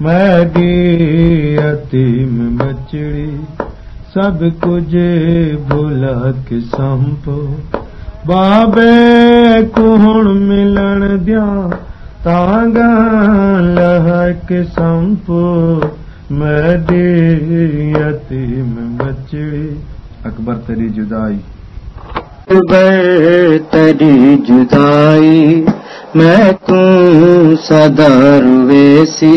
Maggi یتیم بچڑی سب کچھ بھولا کے سمپو بابے کون ملن دیا تانگا لہک سمپو میں یتیم بچڑی اکبر تری جدائی اکبر تری جدائی میں توں ویسی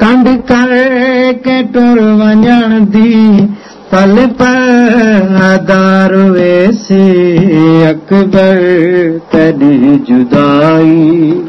کڈین ویندے کنڈ کر کے ٹر ونجن دی پل پار ویسی اکبر تری جدائی